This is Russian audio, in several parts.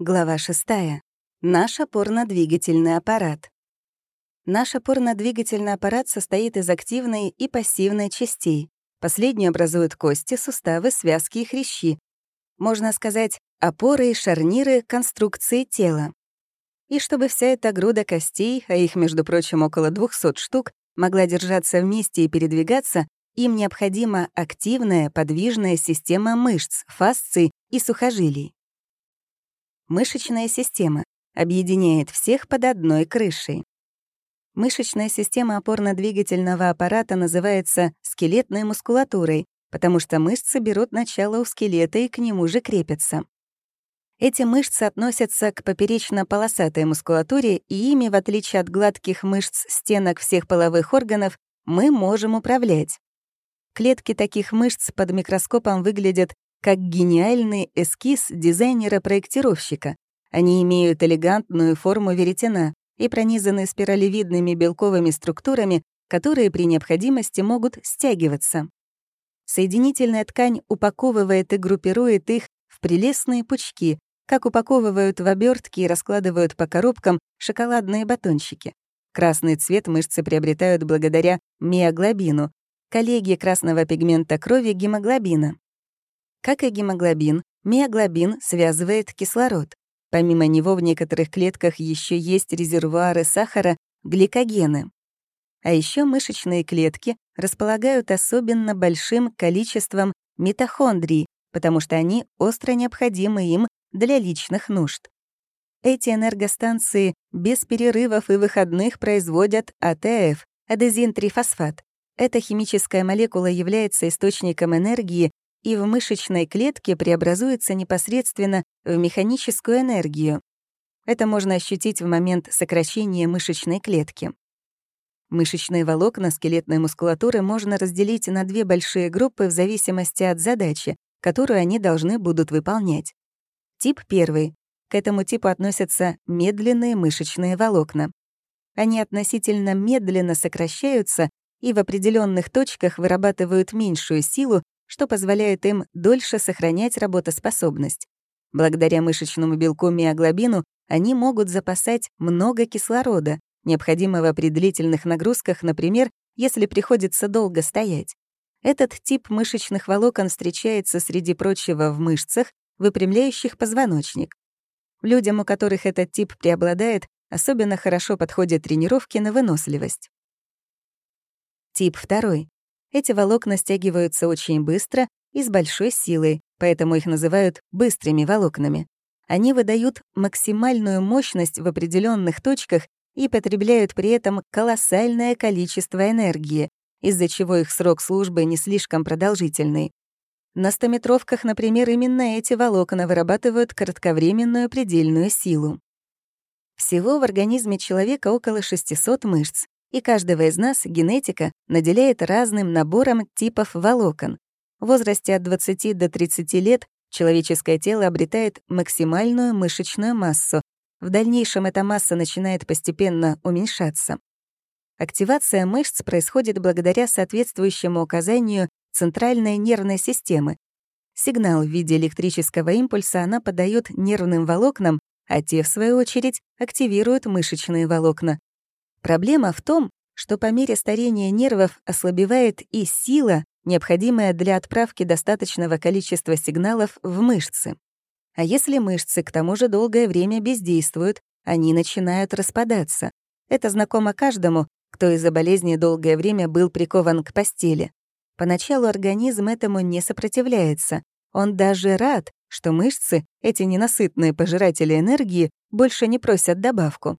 Глава 6. Наш опорно-двигательный аппарат. Наш опорно-двигательный аппарат состоит из активной и пассивной частей. Последние образуют кости, суставы, связки и хрящи. Можно сказать, опоры и шарниры конструкции тела. И чтобы вся эта груда костей, а их, между прочим, около 200 штук, могла держаться вместе и передвигаться, им необходима активная подвижная система мышц, фасций и сухожилий. Мышечная система объединяет всех под одной крышей. Мышечная система опорно-двигательного аппарата называется скелетной мускулатурой, потому что мышцы берут начало у скелета и к нему же крепятся. Эти мышцы относятся к поперечно-полосатой мускулатуре, и ими, в отличие от гладких мышц стенок всех половых органов, мы можем управлять. Клетки таких мышц под микроскопом выглядят как гениальный эскиз дизайнера-проектировщика. Они имеют элегантную форму веретена и пронизаны спиралевидными белковыми структурами, которые при необходимости могут стягиваться. Соединительная ткань упаковывает и группирует их в прелестные пучки, как упаковывают в обертки и раскладывают по коробкам шоколадные батончики. Красный цвет мышцы приобретают благодаря миоглобину, коллеге красного пигмента крови гемоглобина. Как и гемоглобин, миоглобин связывает кислород. Помимо него в некоторых клетках еще есть резервуары сахара, гликогены. А еще мышечные клетки располагают особенно большим количеством митохондрий, потому что они остро необходимы им для личных нужд. Эти энергостанции без перерывов и выходных производят АТФ — адезин-трифосфат. Эта химическая молекула является источником энергии и в мышечной клетке преобразуется непосредственно в механическую энергию. Это можно ощутить в момент сокращения мышечной клетки. Мышечные волокна скелетной мускулатуры можно разделить на две большие группы в зависимости от задачи, которую они должны будут выполнять. Тип первый. К этому типу относятся медленные мышечные волокна. Они относительно медленно сокращаются и в определенных точках вырабатывают меньшую силу, что позволяет им дольше сохранять работоспособность. Благодаря мышечному белку миоглобину они могут запасать много кислорода, необходимого при длительных нагрузках, например, если приходится долго стоять. Этот тип мышечных волокон встречается, среди прочего, в мышцах, выпрямляющих позвоночник. Людям, у которых этот тип преобладает, особенно хорошо подходят тренировки на выносливость. Тип второй. Эти волокна стягиваются очень быстро и с большой силой, поэтому их называют быстрыми волокнами. Они выдают максимальную мощность в определенных точках и потребляют при этом колоссальное количество энергии, из-за чего их срок службы не слишком продолжительный. На стометровках, например, именно эти волокна вырабатывают кратковременную предельную силу. Всего в организме человека около 600 мышц, и каждого из нас генетика наделяет разным набором типов волокон. В возрасте от 20 до 30 лет человеческое тело обретает максимальную мышечную массу. В дальнейшем эта масса начинает постепенно уменьшаться. Активация мышц происходит благодаря соответствующему указанию центральной нервной системы. Сигнал в виде электрического импульса она подает нервным волокнам, а те, в свою очередь, активируют мышечные волокна. Проблема в том, что по мере старения нервов ослабевает и сила, необходимая для отправки достаточного количества сигналов в мышцы. А если мышцы к тому же долгое время бездействуют, они начинают распадаться. Это знакомо каждому, кто из-за болезни долгое время был прикован к постели. Поначалу организм этому не сопротивляется. Он даже рад, что мышцы, эти ненасытные пожиратели энергии, больше не просят добавку.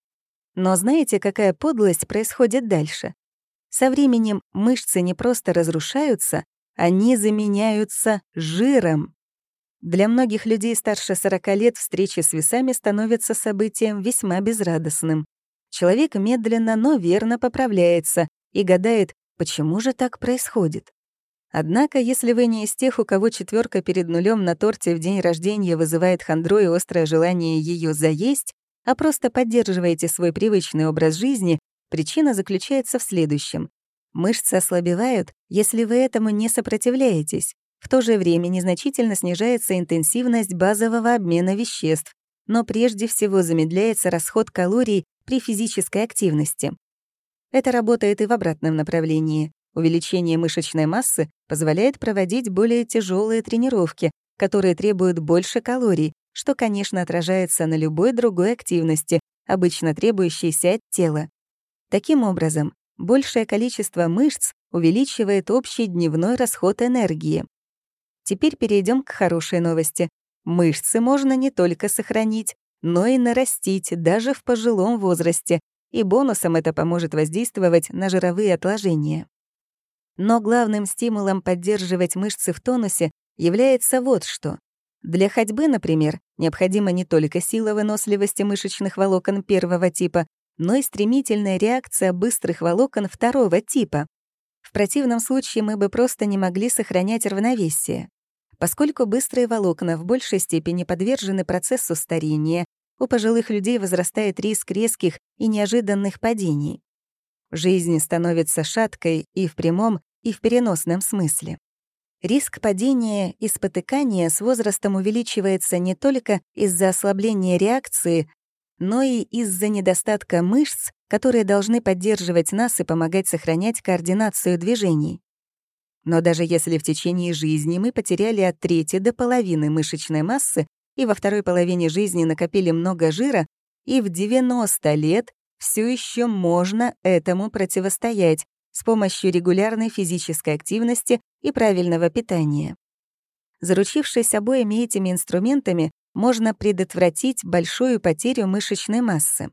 Но знаете, какая подлость происходит дальше? Со временем мышцы не просто разрушаются, они заменяются жиром. Для многих людей старше 40 лет встречи с весами становятся событием весьма безрадостным. Человек медленно, но верно поправляется и гадает, почему же так происходит. Однако, если вы не из тех, у кого четверка перед нулем на торте в день рождения вызывает хандру и острое желание ее заесть, а просто поддерживаете свой привычный образ жизни, причина заключается в следующем. Мышцы ослабевают, если вы этому не сопротивляетесь. В то же время незначительно снижается интенсивность базового обмена веществ. но прежде всего замедляется расход калорий при физической активности. Это работает и в обратном направлении. Увеличение мышечной массы позволяет проводить более тяжелые тренировки, которые требуют больше калорий, что, конечно, отражается на любой другой активности, обычно требующейся от тела. Таким образом, большее количество мышц увеличивает общий дневной расход энергии. Теперь перейдем к хорошей новости. Мышцы можно не только сохранить, но и нарастить даже в пожилом возрасте, и бонусом это поможет воздействовать на жировые отложения. Но главным стимулом поддерживать мышцы в тонусе является вот что. Для ходьбы, например, необходима не только сила выносливости мышечных волокон первого типа, но и стремительная реакция быстрых волокон второго типа. В противном случае мы бы просто не могли сохранять равновесие. Поскольку быстрые волокна в большей степени подвержены процессу старения, у пожилых людей возрастает риск резких и неожиданных падений. Жизнь становится шаткой и в прямом, и в переносном смысле. Риск падения и спотыкания с возрастом увеличивается не только из-за ослабления реакции, но и из-за недостатка мышц, которые должны поддерживать нас и помогать сохранять координацию движений. Но даже если в течение жизни мы потеряли от трети до половины мышечной массы и во второй половине жизни накопили много жира, и в 90 лет все еще можно этому противостоять, с помощью регулярной физической активности и правильного питания. Заручившись обоими этими инструментами, можно предотвратить большую потерю мышечной массы.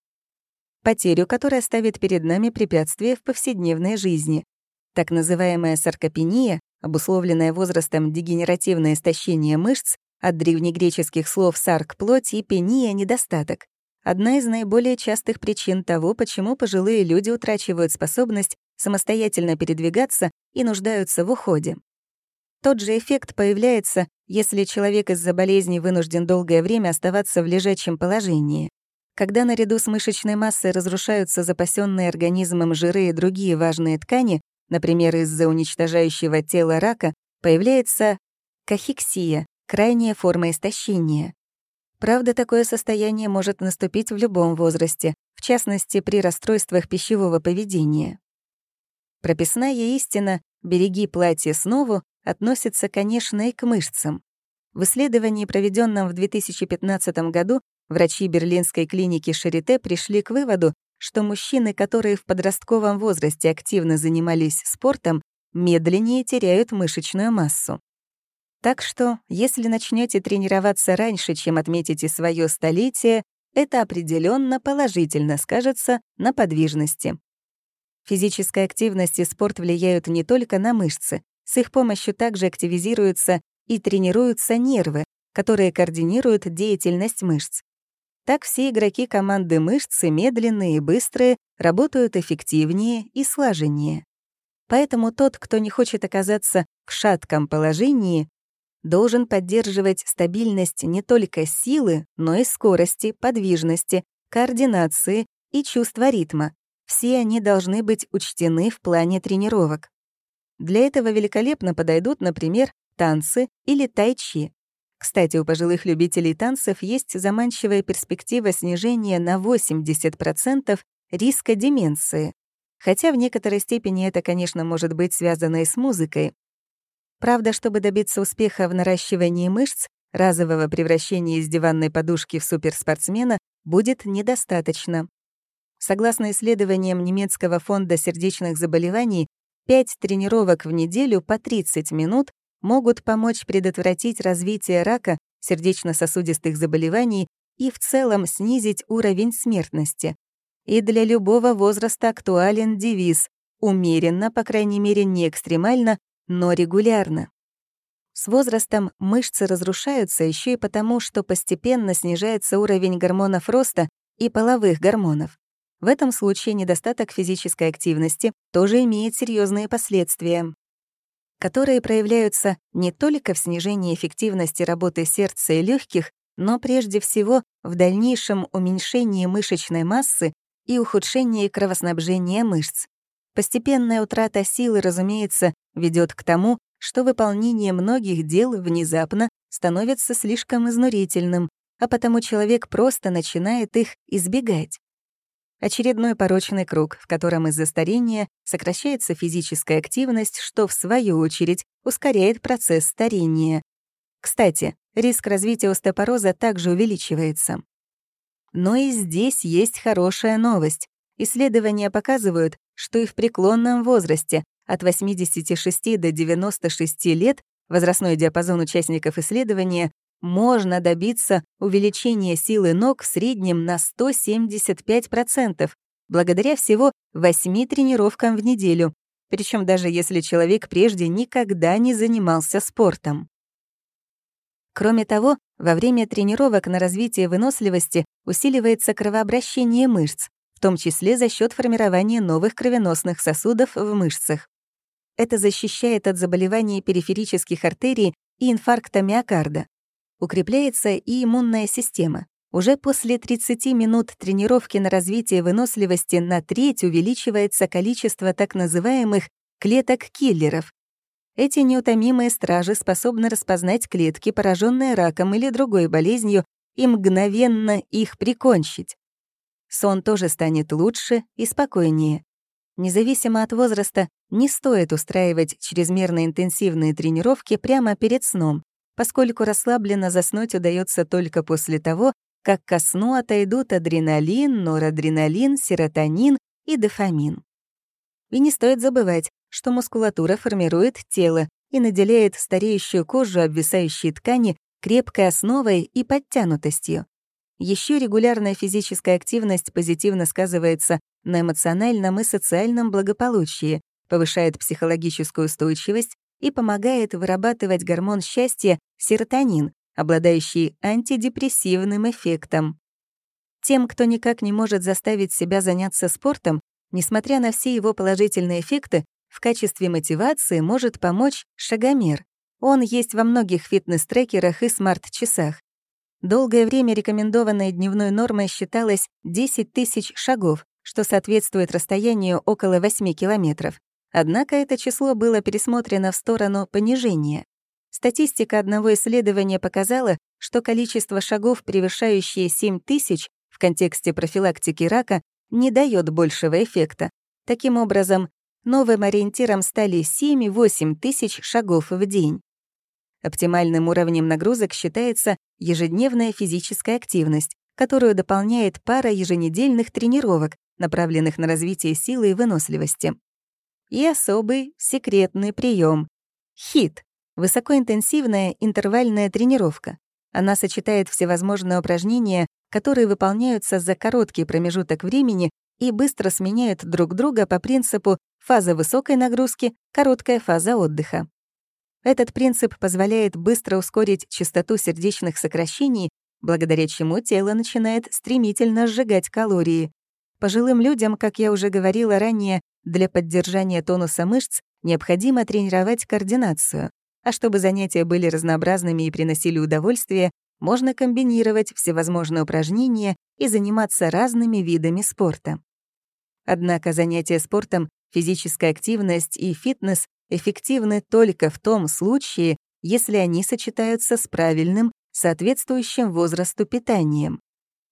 Потерю, которая ставит перед нами препятствия в повседневной жизни. Так называемая саркопения, обусловленная возрастом дегенеративное истощение мышц, от древнегреческих слов «сарк» — плоть и «пения» — недостаток. Одна из наиболее частых причин того, почему пожилые люди утрачивают способность самостоятельно передвигаться и нуждаются в уходе. Тот же эффект появляется, если человек из-за болезни вынужден долгое время оставаться в лежачем положении. Когда наряду с мышечной массой разрушаются запасенные организмом жиры и другие важные ткани, например, из-за уничтожающего тела рака, появляется кахексия, крайняя форма истощения. Правда, такое состояние может наступить в любом возрасте, в частности, при расстройствах пищевого поведения. Прописная истина «береги платье снова» относится, конечно, и к мышцам. В исследовании, проведенном в 2015 году, врачи берлинской клиники Шарите пришли к выводу, что мужчины, которые в подростковом возрасте активно занимались спортом, медленнее теряют мышечную массу. Так что, если начнете тренироваться раньше, чем отметите свое столетие, это определенно положительно скажется на подвижности. Физическая активность и спорт влияют не только на мышцы, с их помощью также активизируются и тренируются нервы, которые координируют деятельность мышц. Так все игроки команды мышцы, медленные и быстрые, работают эффективнее и слаженнее. Поэтому тот, кто не хочет оказаться в шатком положении, должен поддерживать стабильность не только силы, но и скорости, подвижности, координации и чувства ритма, все они должны быть учтены в плане тренировок. Для этого великолепно подойдут, например, танцы или тайчи. Кстати, у пожилых любителей танцев есть заманчивая перспектива снижения на 80% риска деменции. Хотя в некоторой степени это, конечно, может быть связано и с музыкой. Правда, чтобы добиться успеха в наращивании мышц, разового превращения из диванной подушки в суперспортсмена будет недостаточно. Согласно исследованиям немецкого фонда сердечных заболеваний, 5 тренировок в неделю по 30 минут могут помочь предотвратить развитие рака, сердечно-сосудистых заболеваний и в целом снизить уровень смертности. И для любого возраста актуален девиз «умеренно, по крайней мере не экстремально, но регулярно». С возрастом мышцы разрушаются еще и потому, что постепенно снижается уровень гормонов роста и половых гормонов. В этом случае недостаток физической активности тоже имеет серьезные последствия, которые проявляются не только в снижении эффективности работы сердца и легких, но прежде всего в дальнейшем уменьшении мышечной массы и ухудшении кровоснабжения мышц. Постепенная утрата силы, разумеется, ведет к тому, что выполнение многих дел внезапно становится слишком изнурительным, а потому человек просто начинает их избегать. Очередной порочный круг, в котором из-за старения сокращается физическая активность, что, в свою очередь, ускоряет процесс старения. Кстати, риск развития остеопороза также увеличивается. Но и здесь есть хорошая новость. Исследования показывают, что и в преклонном возрасте от 86 до 96 лет возрастной диапазон участников исследования можно добиться увеличения силы ног в среднем на 175%, благодаря всего 8 тренировкам в неделю, причем даже если человек прежде никогда не занимался спортом. Кроме того, во время тренировок на развитие выносливости усиливается кровообращение мышц, в том числе за счет формирования новых кровеносных сосудов в мышцах. Это защищает от заболеваний периферических артерий и инфаркта миокарда. Укрепляется и иммунная система. Уже после 30 минут тренировки на развитие выносливости на треть увеличивается количество так называемых клеток-киллеров. Эти неутомимые стражи способны распознать клетки, пораженные раком или другой болезнью, и мгновенно их прикончить. Сон тоже станет лучше и спокойнее. Независимо от возраста, не стоит устраивать чрезмерно интенсивные тренировки прямо перед сном, поскольку расслабленно заснуть удается только после того, как ко сну отойдут адреналин, норадреналин, серотонин и дофамин. И не стоит забывать, что мускулатура формирует тело и наделяет стареющую кожу обвисающей ткани крепкой основой и подтянутостью. Еще регулярная физическая активность позитивно сказывается на эмоциональном и социальном благополучии, повышает психологическую устойчивость и помогает вырабатывать гормон счастья серотонин, обладающий антидепрессивным эффектом. Тем, кто никак не может заставить себя заняться спортом, несмотря на все его положительные эффекты, в качестве мотивации может помочь шагомер. Он есть во многих фитнес-трекерах и смарт-часах. Долгое время рекомендованной дневной нормой считалось 10 тысяч шагов, что соответствует расстоянию около 8 километров. Однако это число было пересмотрено в сторону понижения. Статистика одного исследования показала, что количество шагов, превышающие 7 тысяч в контексте профилактики рака, не дает большего эффекта. Таким образом, новым ориентиром стали 7-8 тысяч шагов в день. Оптимальным уровнем нагрузок считается ежедневная физическая активность, которую дополняет пара еженедельных тренировок, направленных на развитие силы и выносливости. И особый секретный прием — ХИТ — высокоинтенсивная интервальная тренировка. Она сочетает всевозможные упражнения, которые выполняются за короткий промежуток времени и быстро сменяют друг друга по принципу фаза высокой нагрузки, короткая фаза отдыха. Этот принцип позволяет быстро ускорить частоту сердечных сокращений, благодаря чему тело начинает стремительно сжигать калории. Пожилым людям, как я уже говорила ранее, для поддержания тонуса мышц необходимо тренировать координацию. А чтобы занятия были разнообразными и приносили удовольствие, можно комбинировать всевозможные упражнения и заниматься разными видами спорта. Однако занятия спортом, физическая активность и фитнес эффективны только в том случае, если они сочетаются с правильным, соответствующим возрасту питанием.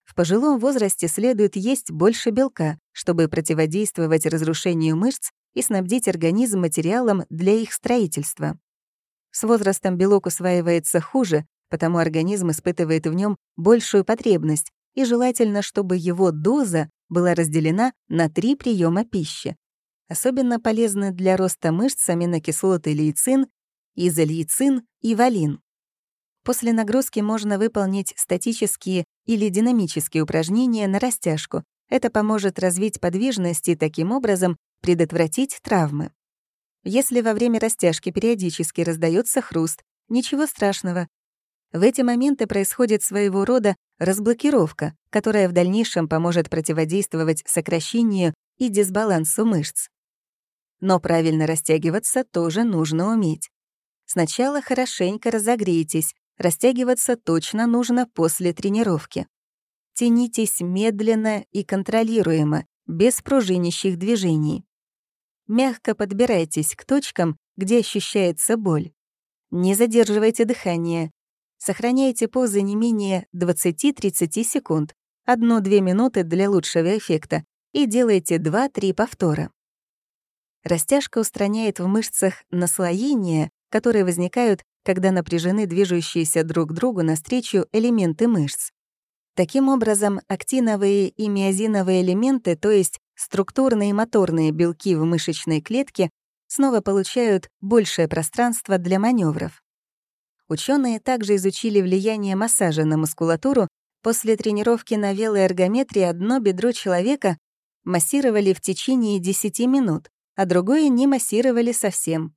В пожилом возрасте следует есть больше белка, чтобы противодействовать разрушению мышц и снабдить организм материалом для их строительства. С возрастом белок усваивается хуже, потому организм испытывает в нем большую потребность, и желательно, чтобы его доза была разделена на три приема пищи. Особенно полезны для роста мышц аминокислоты лейцин, изолейцин и валин. После нагрузки можно выполнить статические или динамические упражнения на растяжку. Это поможет развить подвижность и таким образом предотвратить травмы. Если во время растяжки периодически раздается хруст, ничего страшного. В эти моменты происходит своего рода разблокировка, которая в дальнейшем поможет противодействовать сокращению и дисбалансу мышц. Но правильно растягиваться тоже нужно уметь. Сначала хорошенько разогрейтесь, Растягиваться точно нужно после тренировки. Тянитесь медленно и контролируемо, без пружинящих движений. Мягко подбирайтесь к точкам, где ощущается боль. Не задерживайте дыхание. Сохраняйте позы не менее 20-30 секунд, 1-2 минуты для лучшего эффекта, и делайте 2-3 повтора. Растяжка устраняет в мышцах наслоения, которые возникают, когда напряжены движущиеся друг к другу навстречу элементы мышц. Таким образом, актиновые и миозиновые элементы, то есть структурные и моторные белки в мышечной клетке, снова получают большее пространство для маневров. Ученые также изучили влияние массажа на мускулатуру. После тренировки на велоэргометрии одно бедро человека массировали в течение 10 минут, а другое не массировали совсем.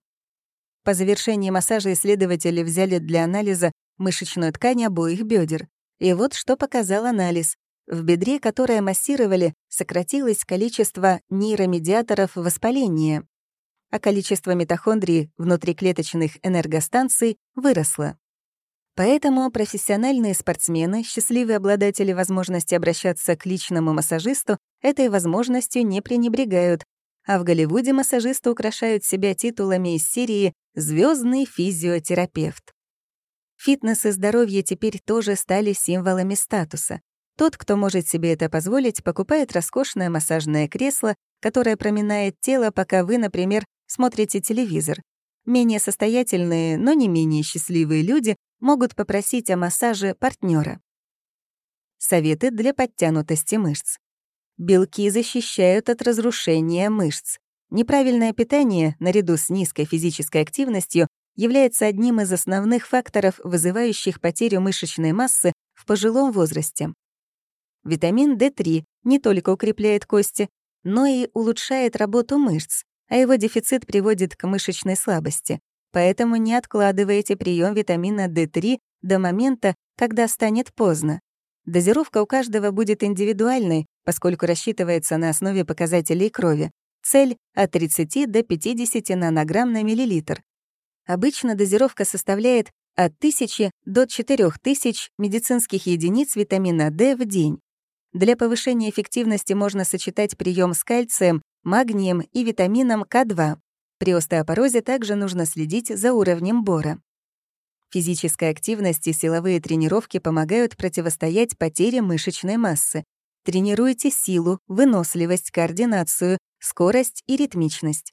По завершении массажа исследователи взяли для анализа мышечную ткань обоих бедер. И вот что показал анализ. В бедре, которое массировали, сократилось количество нейромедиаторов воспаления, а количество митохондрий внутриклеточных энергостанций выросло. Поэтому профессиональные спортсмены, счастливые обладатели возможности обращаться к личному массажисту, этой возможностью не пренебрегают, а в Голливуде массажисты украшают себя титулами из серии «Звездный физиотерапевт». Фитнес и здоровье теперь тоже стали символами статуса. Тот, кто может себе это позволить, покупает роскошное массажное кресло, которое проминает тело, пока вы, например, смотрите телевизор. Менее состоятельные, но не менее счастливые люди могут попросить о массаже партнера. Советы для подтянутости мышц. Белки защищают от разрушения мышц. Неправильное питание, наряду с низкой физической активностью, является одним из основных факторов, вызывающих потерю мышечной массы в пожилом возрасте. Витамин D3 не только укрепляет кости, но и улучшает работу мышц, а его дефицит приводит к мышечной слабости. Поэтому не откладывайте прием витамина D3 до момента, когда станет поздно. Дозировка у каждого будет индивидуальной, поскольку рассчитывается на основе показателей крови. Цель — от 30 до 50 нанограмм на миллилитр. Обычно дозировка составляет от 1000 до 4000 медицинских единиц витамина D в день. Для повышения эффективности можно сочетать прием с кальцием, магнием и витамином К2. При остеопорозе также нужно следить за уровнем бора. Физическая активность и силовые тренировки помогают противостоять потере мышечной массы. Тренируйте силу, выносливость, координацию, скорость и ритмичность.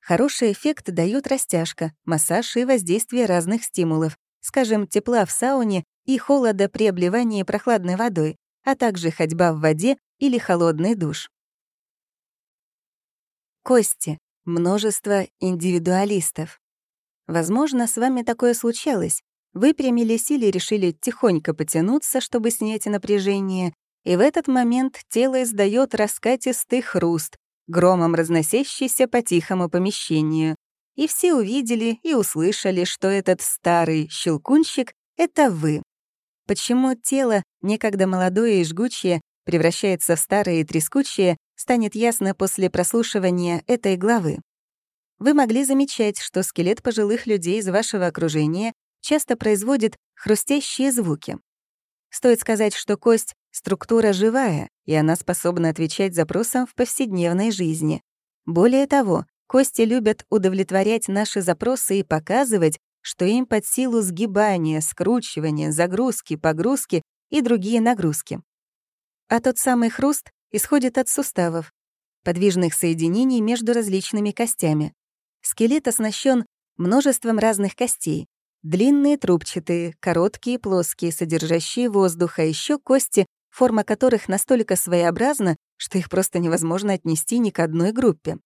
Хороший эффект дает растяжка, массаж и воздействие разных стимулов, скажем, тепла в сауне и холода при обливании прохладной водой, а также ходьба в воде или холодный душ. Кости. Множество индивидуалистов. Возможно, с вами такое случалось. Вы примились или решили тихонько потянуться, чтобы снять напряжение, и в этот момент тело издает раскатистый хруст, громом разносящийся по тихому помещению. И все увидели и услышали, что этот старый щелкунщик — это вы. Почему тело, некогда молодое и жгучее, превращается в старое и трескучее, станет ясно после прослушивания этой главы. Вы могли замечать, что скелет пожилых людей из вашего окружения часто производит хрустящие звуки. Стоит сказать, что кость — структура живая, и она способна отвечать запросам в повседневной жизни. Более того, кости любят удовлетворять наши запросы и показывать, что им под силу сгибания, скручивания, загрузки, погрузки и другие нагрузки. А тот самый хруст исходит от суставов, подвижных соединений между различными костями. Скелет оснащен множеством разных костей. Длинные трубчатые, короткие плоские, содержащие воздух, а еще кости, форма которых настолько своеобразна, что их просто невозможно отнести ни к одной группе.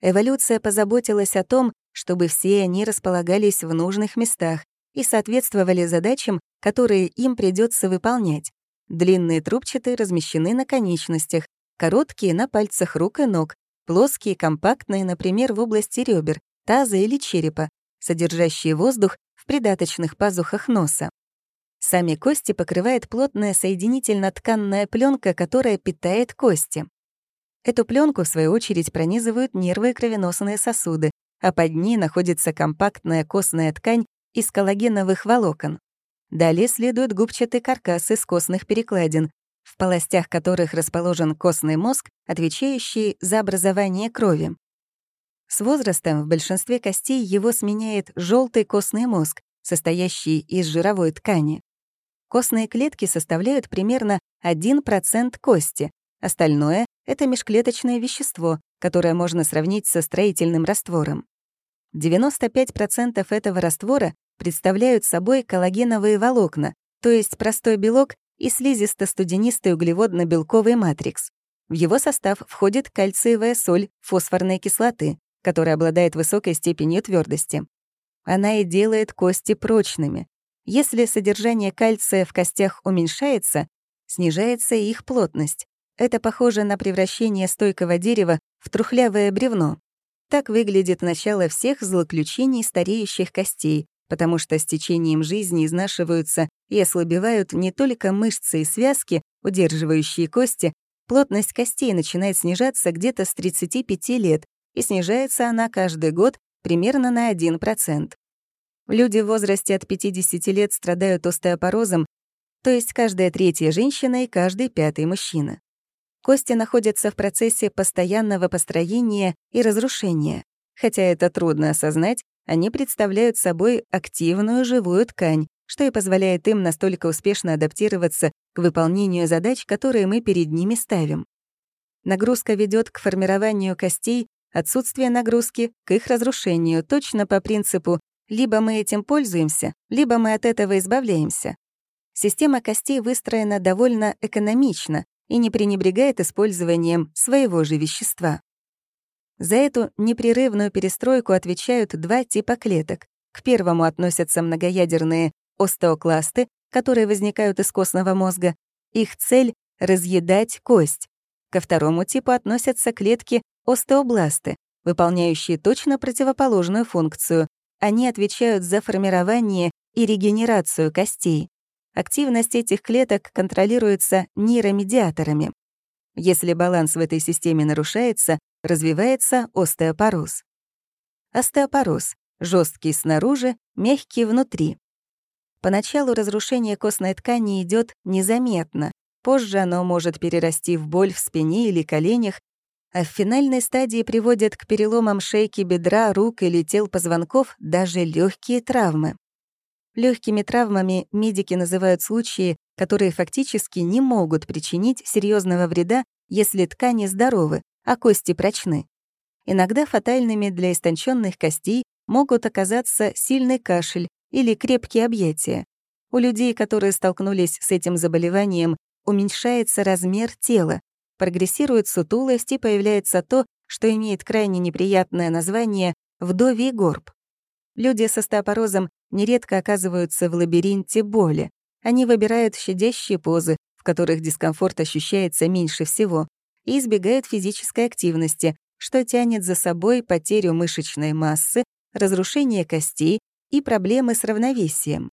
Эволюция позаботилась о том, чтобы все они располагались в нужных местах и соответствовали задачам, которые им придется выполнять. Длинные трубчатые размещены на конечностях, короткие — на пальцах рук и ног, плоские, компактные, например, в области ребер, таза или черепа, содержащие воздух в придаточных пазухах носа. Сами кости покрывает плотная соединительно-тканная пленка, которая питает кости. Эту пленку, в свою очередь, пронизывают нервы и кровеносные сосуды, а под ней находится компактная костная ткань из коллагеновых волокон. Далее следует губчатый каркас из костных перекладин, в полостях которых расположен костный мозг, отвечающий за образование крови. С возрастом в большинстве костей его сменяет желтый костный мозг, состоящий из жировой ткани. Костные клетки составляют примерно 1% кости, остальное — это межклеточное вещество, которое можно сравнить со строительным раствором. 95% этого раствора представляют собой коллагеновые волокна, то есть простой белок и слизисто-студенистый углеводно-белковый матрикс. В его состав входит кальциевая соль фосфорной кислоты, которая обладает высокой степенью твердости. Она и делает кости прочными. Если содержание кальция в костях уменьшается, снижается их плотность. Это похоже на превращение стойкого дерева в трухлявое бревно. Так выглядит начало всех злоключений стареющих костей, потому что с течением жизни изнашиваются и ослабевают не только мышцы и связки, удерживающие кости, плотность костей начинает снижаться где-то с 35 лет, и снижается она каждый год примерно на 1%. Люди в возрасте от 50 лет страдают остеопорозом, то есть каждая третья женщина и каждый пятый мужчина. Кости находятся в процессе постоянного построения и разрушения. Хотя это трудно осознать, они представляют собой активную живую ткань, что и позволяет им настолько успешно адаптироваться к выполнению задач, которые мы перед ними ставим. Нагрузка ведет к формированию костей, отсутствие нагрузки — к их разрушению, точно по принципу «либо мы этим пользуемся, либо мы от этого избавляемся». Система костей выстроена довольно экономично, и не пренебрегает использованием своего же вещества. За эту непрерывную перестройку отвечают два типа клеток. К первому относятся многоядерные остеокласты, которые возникают из костного мозга. Их цель — разъедать кость. Ко второму типу относятся клетки остеобласты, выполняющие точно противоположную функцию. Они отвечают за формирование и регенерацию костей. Активность этих клеток контролируется нейромедиаторами. Если баланс в этой системе нарушается, развивается остеопороз. Остеопороз — жесткий снаружи, мягкий внутри. Поначалу разрушение костной ткани идет незаметно, позже оно может перерасти в боль в спине или коленях, а в финальной стадии приводит к переломам шейки бедра, рук или тел позвонков даже легкие травмы. Легкими травмами медики называют случаи, которые фактически не могут причинить серьезного вреда, если ткани здоровы, а кости прочны. Иногда фатальными для истонченных костей могут оказаться сильный кашель или крепкие объятия. У людей, которые столкнулись с этим заболеванием, уменьшается размер тела, прогрессирует сутулость и появляется то, что имеет крайне неприятное название «вдовий горб». Люди с остеопорозом нередко оказываются в лабиринте боли. Они выбирают щадящие позы, в которых дискомфорт ощущается меньше всего, и избегают физической активности, что тянет за собой потерю мышечной массы, разрушение костей и проблемы с равновесием.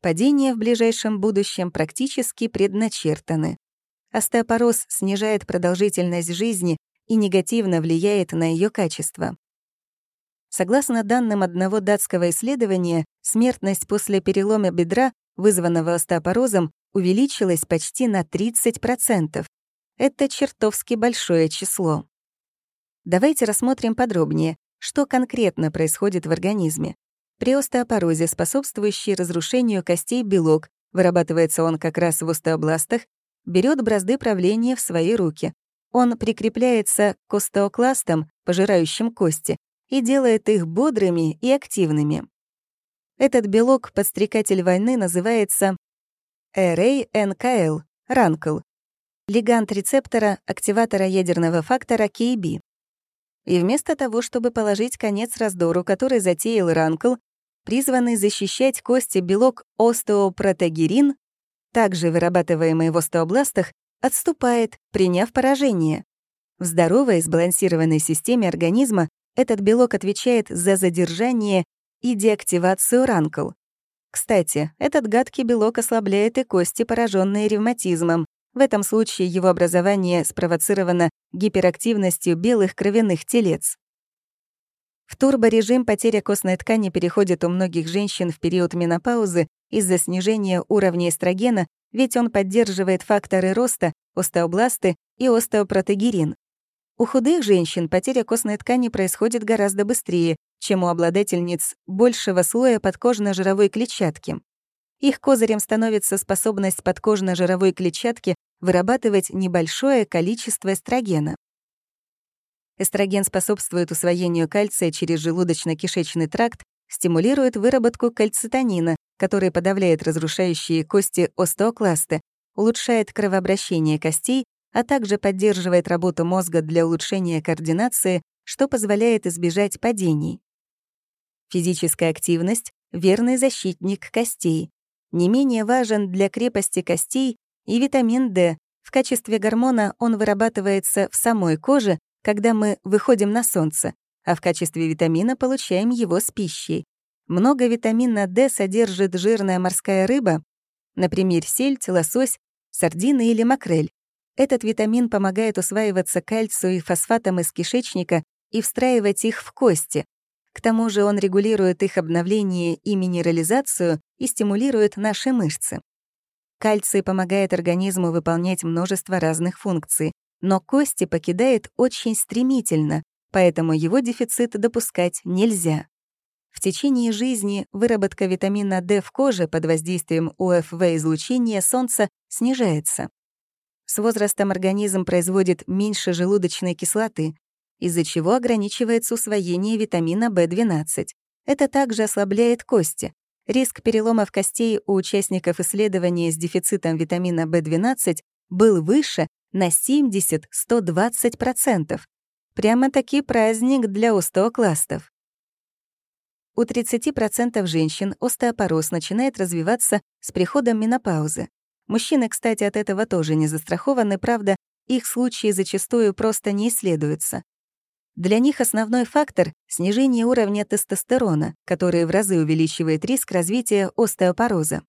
Падения в ближайшем будущем практически предначертаны. Остеопороз снижает продолжительность жизни и негативно влияет на ее качество. Согласно данным одного датского исследования, смертность после перелома бедра, вызванного остеопорозом, увеличилась почти на 30%. Это чертовски большое число. Давайте рассмотрим подробнее, что конкретно происходит в организме. При остеопорозе, способствующий разрушению костей белок, вырабатывается он как раз в остеобластах, берет бразды правления в свои руки. Он прикрепляется к остеокластам, пожирающим кости, и делает их бодрыми и активными. Этот белок-подстрекатель войны называется RANKL, ранкл, лигант рецептора активатора ядерного фактора KB. И вместо того, чтобы положить конец раздору, который затеял ранкл, призванный защищать кости белок остеопротегерин, также вырабатываемый в остеобластах, отступает, приняв поражение. В здоровой сбалансированной системе организма этот белок отвечает за задержание и деактивацию ранкл. Кстати, этот гадкий белок ослабляет и кости, пораженные ревматизмом. В этом случае его образование спровоцировано гиперактивностью белых кровяных телец. В турборежим потеря костной ткани переходит у многих женщин в период менопаузы из-за снижения уровня эстрогена, ведь он поддерживает факторы роста, остеобласты и остеопротегерин. У худых женщин потеря костной ткани происходит гораздо быстрее, чем у обладательниц большего слоя подкожно-жировой клетчатки. Их козырем становится способность подкожно-жировой клетчатки вырабатывать небольшое количество эстрогена. Эстроген способствует усвоению кальция через желудочно-кишечный тракт, стимулирует выработку кальцитонина, который подавляет разрушающие кости остеокласты, улучшает кровообращение костей, а также поддерживает работу мозга для улучшения координации, что позволяет избежать падений. Физическая активность — верный защитник костей. Не менее важен для крепости костей и витамин D. В качестве гормона он вырабатывается в самой коже, когда мы выходим на солнце, а в качестве витамина получаем его с пищей. Много витамина D содержит жирная морская рыба, например, сельдь, лосось, сардины или макрель. Этот витамин помогает усваиваться кальцию и фосфатам из кишечника и встраивать их в кости. К тому же он регулирует их обновление и минерализацию и стимулирует наши мышцы. Кальций помогает организму выполнять множество разных функций, но кости покидает очень стремительно, поэтому его дефицит допускать нельзя. В течение жизни выработка витамина D в коже под воздействием УФВ-излучения Солнца снижается. С возрастом организм производит меньше желудочной кислоты, из-за чего ограничивается усвоение витамина В12. Это также ослабляет кости. Риск переломов костей у участников исследования с дефицитом витамина В12 был выше на 70-120%. Прямо-таки праздник для остеокластов. У 30% женщин остеопороз начинает развиваться с приходом менопаузы. Мужчины, кстати, от этого тоже не застрахованы, правда, их случаи зачастую просто не исследуются. Для них основной фактор — снижение уровня тестостерона, который в разы увеличивает риск развития остеопороза.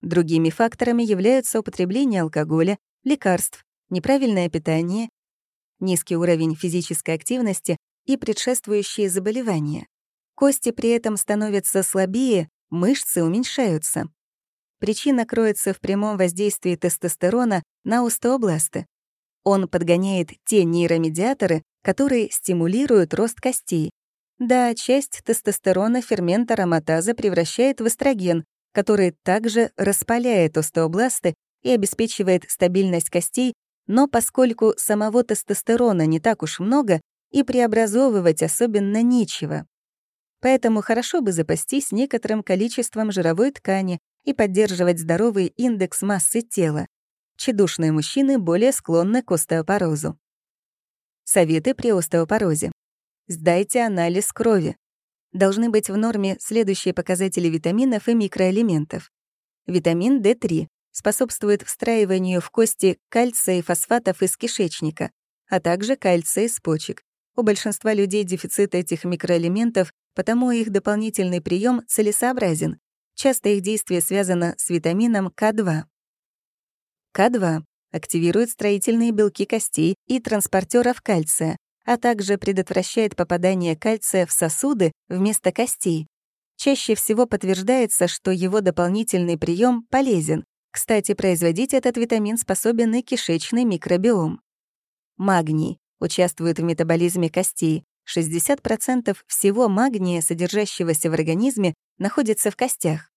Другими факторами являются употребление алкоголя, лекарств, неправильное питание, низкий уровень физической активности и предшествующие заболевания. Кости при этом становятся слабее, мышцы уменьшаются. Причина кроется в прямом воздействии тестостерона на остеобласты. Он подгоняет те нейромедиаторы, которые стимулируют рост костей. Да, часть тестостерона фермент ароматаза превращает в эстроген, который также распаляет остеобласты и обеспечивает стабильность костей, но поскольку самого тестостерона не так уж много, и преобразовывать особенно нечего. Поэтому хорошо бы запастись некоторым количеством жировой ткани и поддерживать здоровый индекс массы тела. Чедушные мужчины более склонны к остеопорозу. Советы при остеопорозе. Сдайте анализ крови. Должны быть в норме следующие показатели витаминов и микроэлементов. Витамин D3 способствует встраиванию в кости кальция и фосфатов из кишечника, а также кальция из почек. У большинства людей дефицит этих микроэлементов потому их дополнительный прием целесообразен. Часто их действие связано с витамином К2. К2 активирует строительные белки костей и транспортеров кальция, а также предотвращает попадание кальция в сосуды вместо костей. Чаще всего подтверждается, что его дополнительный прием полезен. Кстати, производить этот витамин способен и кишечный микробиом. Магний участвует в метаболизме костей, 60% всего магния, содержащегося в организме, находится в костях.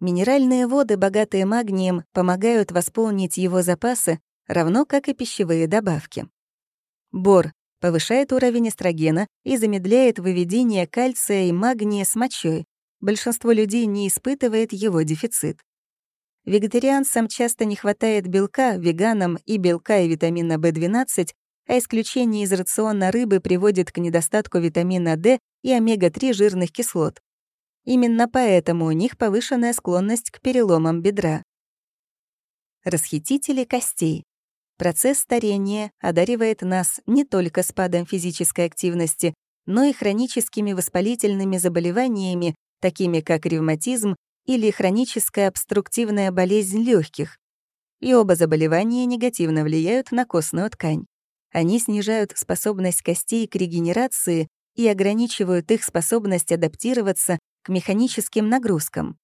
Минеральные воды, богатые магнием, помогают восполнить его запасы, равно как и пищевые добавки. Бор повышает уровень эстрогена и замедляет выведение кальция и магния с мочой. Большинство людей не испытывает его дефицит. Вегетарианцам часто не хватает белка, веганам и белка и витамина В12, а исключение из рациона рыбы приводит к недостатку витамина D и омега-3 жирных кислот. Именно поэтому у них повышенная склонность к переломам бедра. Расхитители костей. Процесс старения одаривает нас не только спадом физической активности, но и хроническими воспалительными заболеваниями, такими как ревматизм или хроническая обструктивная болезнь легких. И оба заболевания негативно влияют на костную ткань. Они снижают способность костей к регенерации и ограничивают их способность адаптироваться к механическим нагрузкам.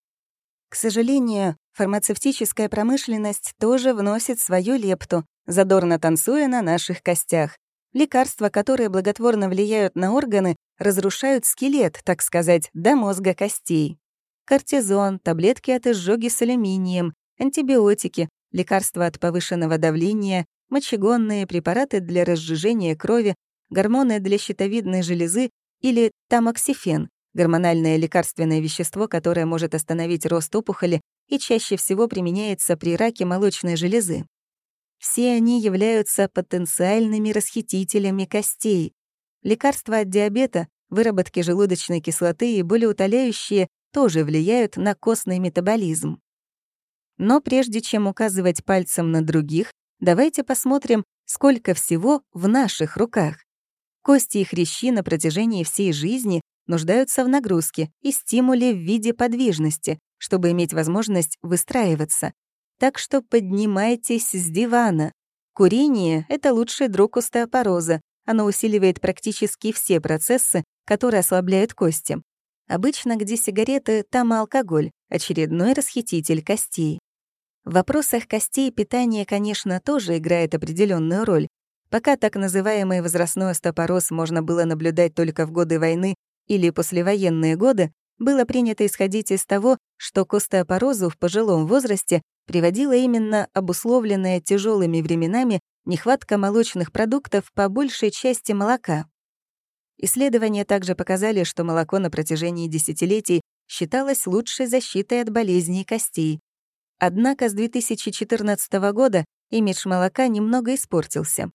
К сожалению, фармацевтическая промышленность тоже вносит свою лепту, задорно танцуя на наших костях. Лекарства, которые благотворно влияют на органы, разрушают скелет, так сказать, до мозга костей. Кортизон, таблетки от изжоги с алюминием, антибиотики, лекарства от повышенного давления, мочегонные препараты для разжижения крови, гормоны для щитовидной железы или тамоксифен, гормональное лекарственное вещество, которое может остановить рост опухоли и чаще всего применяется при раке молочной железы. Все они являются потенциальными расхитителями костей. Лекарства от диабета, выработки желудочной кислоты и болеутоляющие тоже влияют на костный метаболизм. Но прежде чем указывать пальцем на других, давайте посмотрим, сколько всего в наших руках. Кости и хрящи на протяжении всей жизни нуждаются в нагрузке и стимуле в виде подвижности, чтобы иметь возможность выстраиваться. Так что поднимайтесь с дивана. Курение — это лучший друг остеопороза. Оно усиливает практически все процессы, которые ослабляют кости. Обычно, где сигареты, там и алкоголь, очередной расхититель костей. В вопросах костей питание, конечно, тоже играет определенную роль. Пока так называемый возрастной остеопороз можно было наблюдать только в годы войны или послевоенные годы, было принято исходить из того, что к остеопорозу в пожилом возрасте приводила именно обусловленная тяжелыми временами нехватка молочных продуктов по большей части молока. Исследования также показали, что молоко на протяжении десятилетий считалось лучшей защитой от болезней костей. Однако с 2014 года имидж молока немного испортился.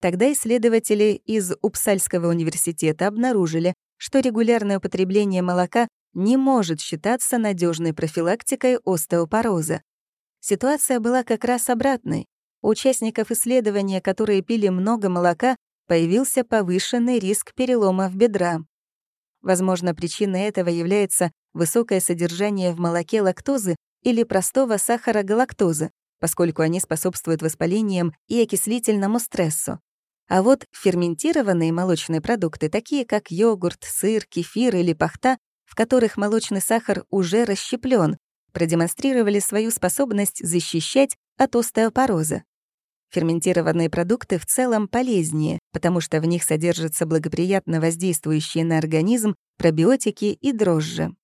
Тогда исследователи из Упсальского университета обнаружили, что регулярное употребление молока не может считаться надежной профилактикой остеопороза. Ситуация была как раз обратной. У участников исследования, которые пили много молока, появился повышенный риск переломов бедра. Возможно, причиной этого является высокое содержание в молоке лактозы или простого сахара галактозы, поскольку они способствуют воспалениям и окислительному стрессу. А вот ферментированные молочные продукты, такие как йогурт, сыр, кефир или пахта, в которых молочный сахар уже расщеплен, продемонстрировали свою способность защищать от остеопороза. Ферментированные продукты в целом полезнее, потому что в них содержатся благоприятно воздействующие на организм пробиотики и дрожжи.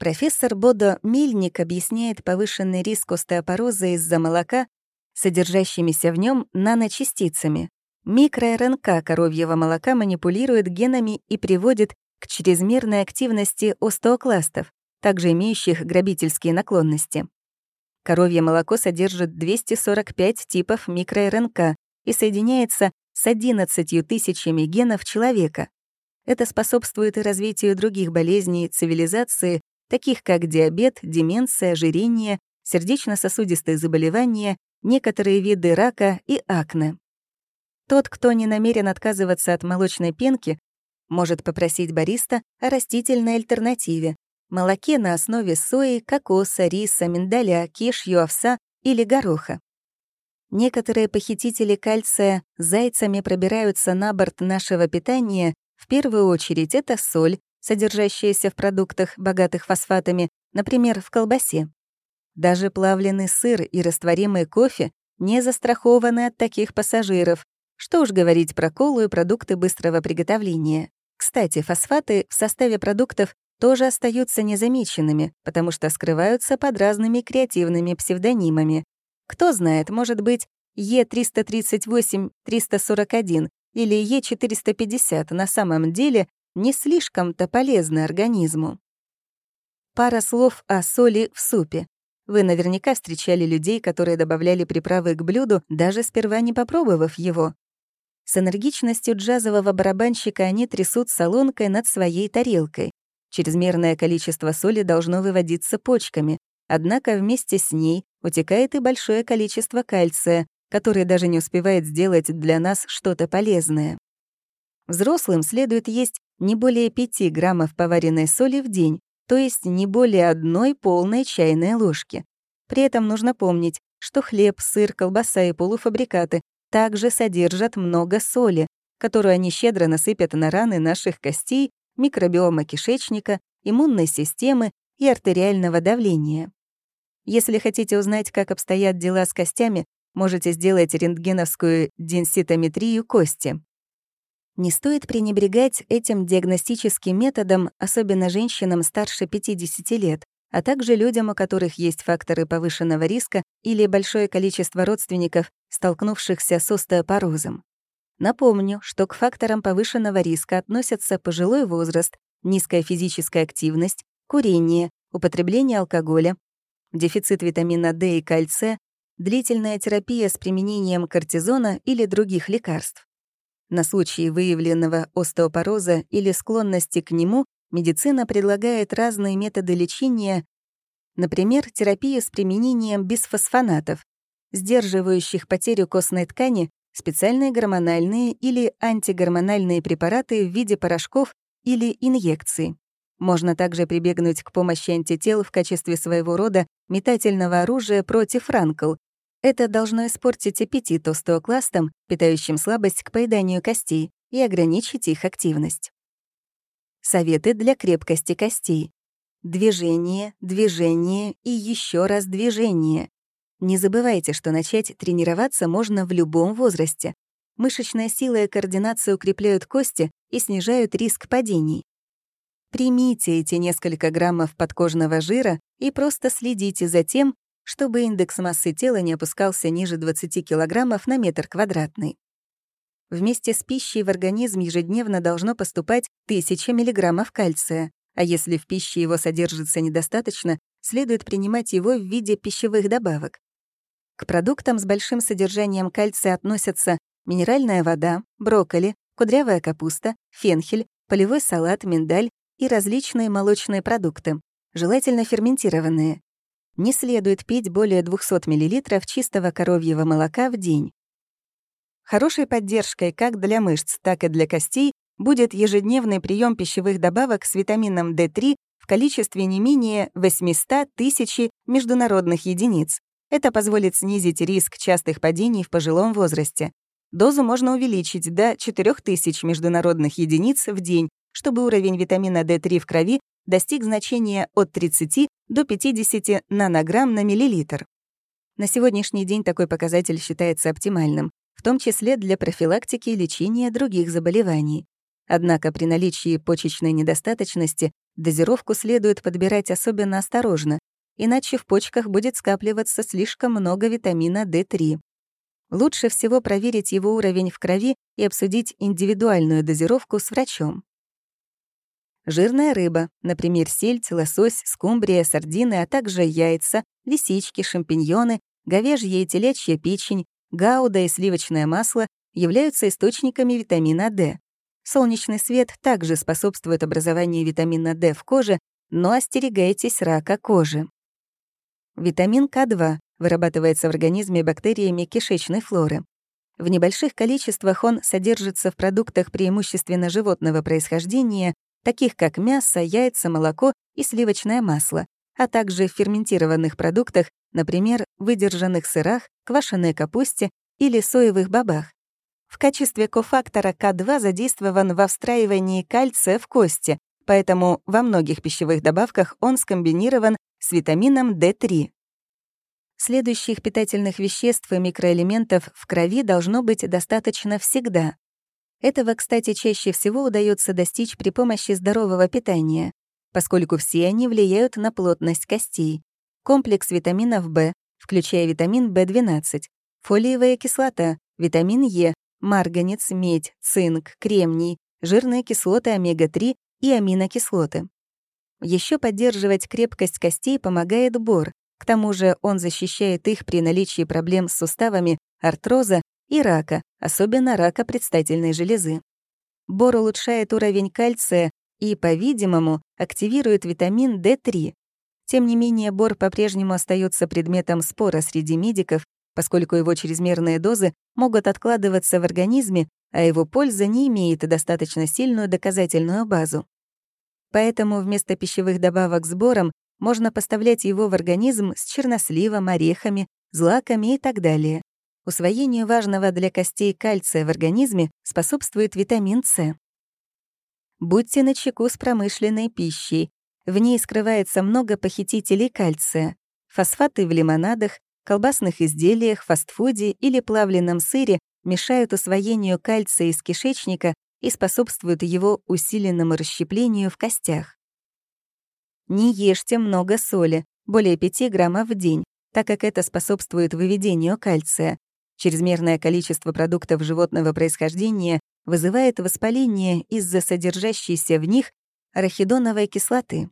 Профессор Бодо Мильник объясняет повышенный риск остеопороза из-за молока, содержащимися в нем наночастицами, Микро-РНК коровьего молока манипулирует генами и приводит к чрезмерной активности остеокластов, также имеющих грабительские наклонности. Коровье молоко содержит 245 типов микро-РНК и соединяется с 11 тысячами генов человека. Это способствует и развитию других болезней цивилизации, таких как диабет, деменция, ожирение, сердечно-сосудистые заболевания, некоторые виды рака и акне. Тот, кто не намерен отказываться от молочной пенки, может попросить бариста о растительной альтернативе — молоке на основе сои, кокоса, риса, миндаля, кишью, овса или гороха. Некоторые похитители кальция зайцами пробираются на борт нашего питания. В первую очередь это соль, содержащаяся в продуктах, богатых фосфатами, например, в колбасе. Даже плавленый сыр и растворимый кофе не застрахованы от таких пассажиров, что уж говорить про колу и продукты быстрого приготовления. Кстати, фосфаты в составе продуктов тоже остаются незамеченными, потому что скрываются под разными креативными псевдонимами. Кто знает, может быть, Е338-341 или Е450 на самом деле не слишком-то полезны организму. Пара слов о соли в супе. Вы наверняка встречали людей, которые добавляли приправы к блюду, даже сперва не попробовав его. С энергичностью джазового барабанщика они трясут солонкой над своей тарелкой. Чрезмерное количество соли должно выводиться почками, однако вместе с ней утекает и большое количество кальция, который даже не успевает сделать для нас что-то полезное. Взрослым следует есть не более 5 граммов поваренной соли в день, то есть не более одной полной чайной ложки. При этом нужно помнить, что хлеб, сыр, колбаса и полуфабрикаты также содержат много соли, которую они щедро насыпят на раны наших костей, микробиома кишечника, иммунной системы и артериального давления. Если хотите узнать, как обстоят дела с костями, можете сделать рентгеновскую денситометрию кости. Не стоит пренебрегать этим диагностическим методом, особенно женщинам старше 50 лет, а также людям, у которых есть факторы повышенного риска или большое количество родственников, столкнувшихся с остеопорозом. Напомню, что к факторам повышенного риска относятся пожилой возраст, низкая физическая активность, курение, употребление алкоголя, дефицит витамина D и кальция, длительная терапия с применением кортизона или других лекарств. На случай выявленного остеопороза или склонности к нему медицина предлагает разные методы лечения, например, терапию с применением бисфосфонатов, сдерживающих потерю костной ткани, специальные гормональные или антигормональные препараты в виде порошков или инъекций. Можно также прибегнуть к помощи антител в качестве своего рода метательного оружия против ранкл. Это должно испортить аппетит остеокластам, питающим слабость к поеданию костей, и ограничить их активность. Советы для крепкости костей. Движение, движение и еще раз движение. Не забывайте, что начать тренироваться можно в любом возрасте. Мышечная сила и координация укрепляют кости и снижают риск падений. Примите эти несколько граммов подкожного жира и просто следите за тем, чтобы индекс массы тела не опускался ниже 20 килограммов на метр квадратный. Вместе с пищей в организм ежедневно должно поступать 1000 миллиграммов кальция, а если в пище его содержится недостаточно, следует принимать его в виде пищевых добавок. К продуктам с большим содержанием кальция относятся минеральная вода, брокколи, кудрявая капуста, фенхель, полевой салат, миндаль и различные молочные продукты, желательно ферментированные. Не следует пить более 200 мл чистого коровьего молока в день. Хорошей поддержкой как для мышц, так и для костей будет ежедневный прием пищевых добавок с витамином D3 в количестве не менее 800 тысяч международных единиц. Это позволит снизить риск частых падений в пожилом возрасте. Дозу можно увеличить до 4000 международных единиц в день, чтобы уровень витамина D3 в крови достиг значения от 30 до 50 нанограмм на миллилитр. На сегодняшний день такой показатель считается оптимальным, в том числе для профилактики и лечения других заболеваний. Однако при наличии почечной недостаточности дозировку следует подбирать особенно осторожно, иначе в почках будет скапливаться слишком много витамина D3. Лучше всего проверить его уровень в крови и обсудить индивидуальную дозировку с врачом. Жирная рыба, например, сельдь, лосось, скумбрия, сардины, а также яйца, лисички, шампиньоны, говяжья и телячья печень, гауда и сливочное масло являются источниками витамина D. Солнечный свет также способствует образованию витамина D в коже, но остерегайтесь рака кожи. Витамин К2 вырабатывается в организме бактериями кишечной флоры. В небольших количествах он содержится в продуктах преимущественно животного происхождения, таких как мясо, яйца, молоко и сливочное масло, а также в ферментированных продуктах, например, выдержанных сырах, квашеной капусте или соевых бобах. В качестве кофактора К2 задействован во встраивании кальция в кости, поэтому во многих пищевых добавках он скомбинирован с витамином D3. Следующих питательных веществ и микроэлементов в крови должно быть достаточно всегда. Этого, кстати, чаще всего удается достичь при помощи здорового питания, поскольку все они влияют на плотность костей. Комплекс витаминов В, включая витамин В12, фолиевая кислота, витамин Е, марганец, медь, цинк, кремний, жирные кислоты омега-3 и аминокислоты. Еще поддерживать крепкость костей помогает бор, к тому же он защищает их при наличии проблем с суставами, артроза и рака, особенно рака предстательной железы. Бор улучшает уровень кальция и, по-видимому, активирует витамин D3. Тем не менее, бор по-прежнему остается предметом спора среди медиков, поскольку его чрезмерные дозы могут откладываться в организме, а его польза не имеет достаточно сильную доказательную базу. Поэтому вместо пищевых добавок с бором можно поставлять его в организм с черносливом, орехами, злаками и так далее. Усвоению важного для костей кальция в организме способствует витамин С. Будьте начеку с промышленной пищей. В ней скрывается много похитителей кальция. Фосфаты в лимонадах, колбасных изделиях, фастфуде или плавленном сыре мешают усвоению кальция из кишечника и способствуют его усиленному расщеплению в костях. Не ешьте много соли, более 5 граммов в день, так как это способствует выведению кальция. Чрезмерное количество продуктов животного происхождения вызывает воспаление из-за содержащейся в них арахидоновой кислоты.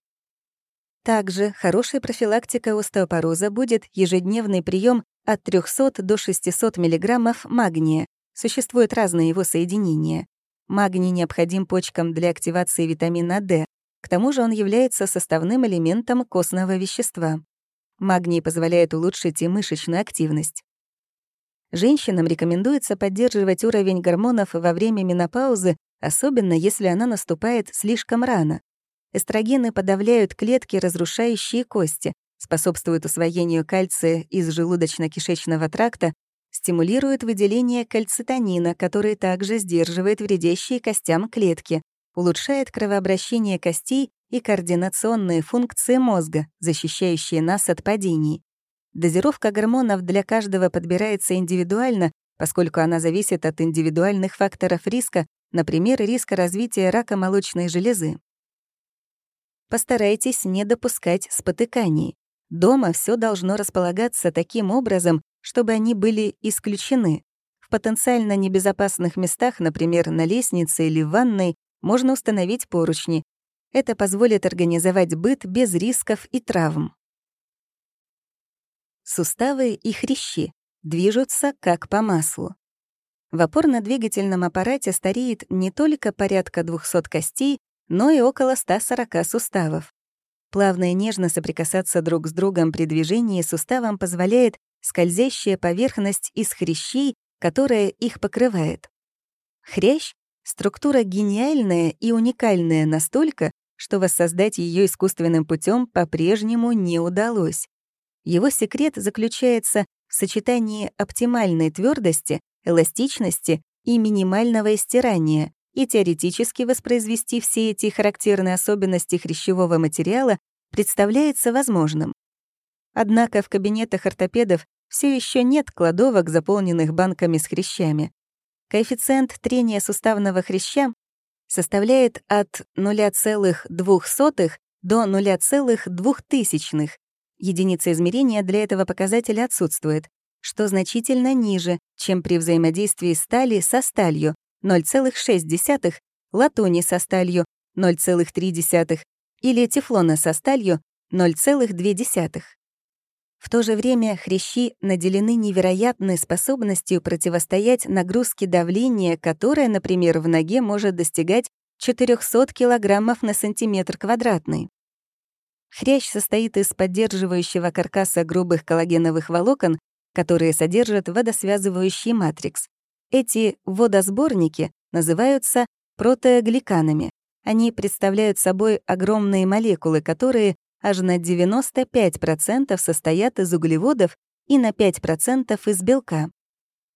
Также хорошей профилактикой остеопороза будет ежедневный прием от 300 до 600 мг магния. Существуют разные его соединения. Магний необходим почкам для активации витамина D. К тому же он является составным элементом костного вещества. Магний позволяет улучшить и мышечную активность. Женщинам рекомендуется поддерживать уровень гормонов во время менопаузы, особенно если она наступает слишком рано. Эстрогены подавляют клетки, разрушающие кости, способствуют усвоению кальция из желудочно-кишечного тракта, стимулируют выделение кальцитонина, который также сдерживает вредящие костям клетки, улучшает кровообращение костей и координационные функции мозга, защищающие нас от падений. Дозировка гормонов для каждого подбирается индивидуально, поскольку она зависит от индивидуальных факторов риска, например, риска развития рака молочной железы. Постарайтесь не допускать спотыканий. Дома все должно располагаться таким образом, чтобы они были исключены. В потенциально небезопасных местах, например, на лестнице или в ванной, можно установить поручни. Это позволит организовать быт без рисков и травм. Суставы и хрящи движутся как по маслу. В опорно-двигательном аппарате стареет не только порядка 200 костей, но и около 140 суставов. Плавно и нежно соприкасаться друг с другом при движении суставам позволяет скользящая поверхность из хрящей, которая их покрывает. Хрящ — структура гениальная и уникальная настолько, что воссоздать ее искусственным путем по-прежнему не удалось. Его секрет заключается в сочетании оптимальной твердости, эластичности и минимального истирания, и теоретически воспроизвести все эти характерные особенности хрящевого материала представляется возможным. Однако в кабинетах ортопедов все еще нет кладовок, заполненных банками с хрящами. Коэффициент трения суставного хряща составляет от 0,02 до 0,02. Единица измерения для этого показателя отсутствует, что значительно ниже, чем при взаимодействии стали со сталью, 0,6, латуни со сталью 0,3 или тефлона со сталью 0,2. В то же время хрящи наделены невероятной способностью противостоять нагрузке давления, которая, например, в ноге может достигать 400 кг на сантиметр квадратный. Хрящ состоит из поддерживающего каркаса грубых коллагеновых волокон, которые содержат водосвязывающий матрикс. Эти водосборники называются протеогликанами. Они представляют собой огромные молекулы, которые аж на 95% состоят из углеводов и на 5% из белка.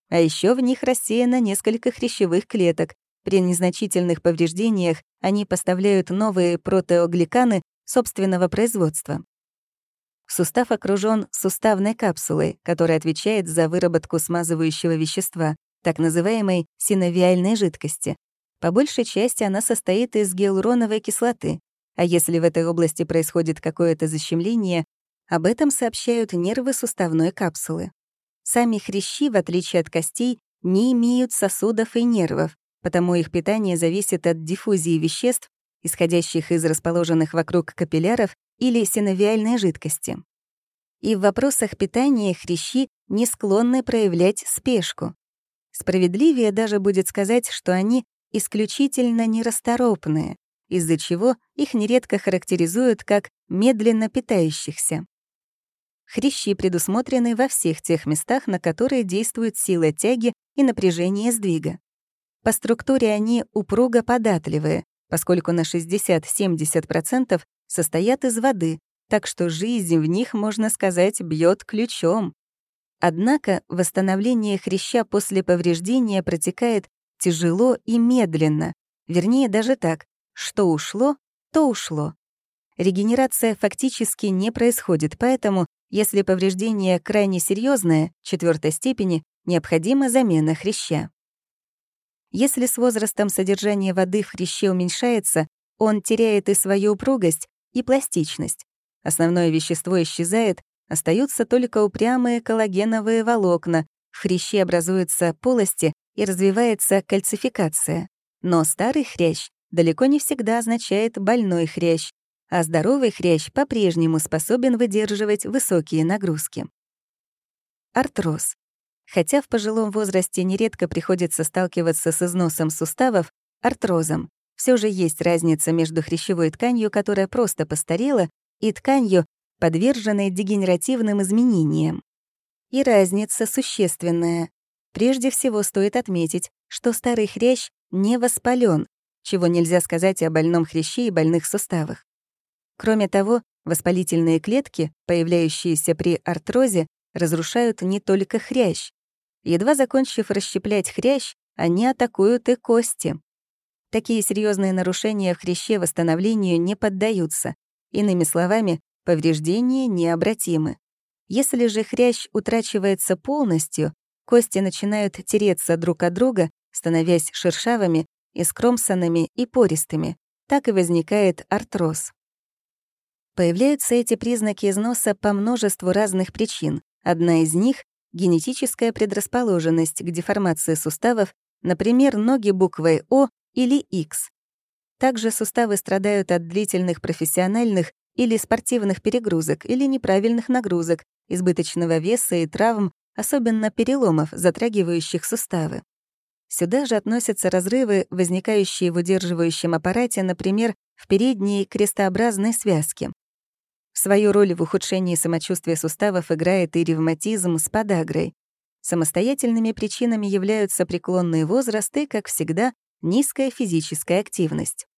А еще в них рассеяно несколько хрящевых клеток. При незначительных повреждениях они поставляют новые протеогликаны собственного производства. Сустав окружен суставной капсулой, которая отвечает за выработку смазывающего вещества, так называемой синовиальной жидкости. По большей части она состоит из гиалуроновой кислоты, а если в этой области происходит какое-то защемление, об этом сообщают нервы суставной капсулы. Сами хрящи, в отличие от костей, не имеют сосудов и нервов, потому их питание зависит от диффузии веществ, исходящих из расположенных вокруг капилляров или синовиальной жидкости. И в вопросах питания хрящи не склонны проявлять спешку. Справедливее даже будет сказать, что они исключительно нерасторопные, из-за чего их нередко характеризуют как медленно питающихся. Хрящи предусмотрены во всех тех местах, на которые действует сила тяги и напряжение сдвига. По структуре они упруго податливые, поскольку на 60-70% состоят из воды, так что жизнь в них, можно сказать, бьет ключом. Однако восстановление хряща после повреждения протекает тяжело и медленно, вернее даже так, что ушло, то ушло. Регенерация фактически не происходит, поэтому Если повреждение крайне серьезное, четвертой степени, необходима замена хряща. Если с возрастом содержание воды в хряще уменьшается, он теряет и свою упругость, и пластичность. Основное вещество исчезает, остаются только упрямые коллагеновые волокна, в хряще образуются полости и развивается кальцификация. Но старый хрящ далеко не всегда означает больной хрящ, а здоровый хрящ по-прежнему способен выдерживать высокие нагрузки. Артроз. Хотя в пожилом возрасте нередко приходится сталкиваться с износом суставов, артрозом, все же есть разница между хрящевой тканью, которая просто постарела, и тканью, подверженной дегенеративным изменениям. И разница существенная. Прежде всего стоит отметить, что старый хрящ не воспален, чего нельзя сказать о больном хряще и больных суставах. Кроме того, воспалительные клетки, появляющиеся при артрозе, разрушают не только хрящ. Едва закончив расщеплять хрящ, они атакуют и кости. Такие серьезные нарушения в хряще восстановлению не поддаются. Иными словами, повреждения необратимы. Если же хрящ утрачивается полностью, кости начинают тереться друг от друга, становясь шершавыми, искромсанными и пористыми. Так и возникает артроз. Появляются эти признаки износа по множеству разных причин. Одна из них — генетическая предрасположенность к деформации суставов, например, ноги буквой «О» или «X». Также суставы страдают от длительных профессиональных или спортивных перегрузок или неправильных нагрузок, избыточного веса и травм, особенно переломов, затрагивающих суставы. Сюда же относятся разрывы, возникающие в удерживающем аппарате, например, в передней крестообразной связке. Свою роль в ухудшении самочувствия суставов играет и ревматизм с подагрой. Самостоятельными причинами являются преклонный возраст и, как всегда, низкая физическая активность.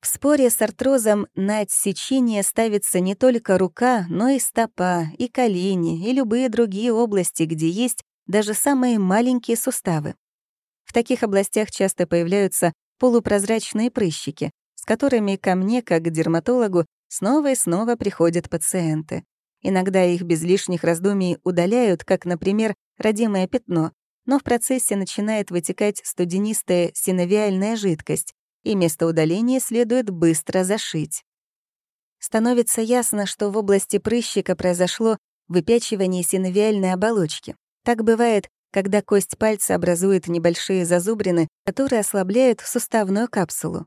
В споре с артрозом на отсечение ставится не только рука, но и стопа, и колени, и любые другие области, где есть даже самые маленькие суставы. В таких областях часто появляются полупрозрачные прыщики, с которыми ко мне, как к дерматологу, снова и снова приходят пациенты. Иногда их без лишних раздумий удаляют, как, например, родимое пятно, но в процессе начинает вытекать студенистая синовиальная жидкость, и место удаления следует быстро зашить. Становится ясно, что в области прыщика произошло выпячивание синовиальной оболочки. Так бывает, когда кость пальца образует небольшие зазубрины, которые ослабляют суставную капсулу.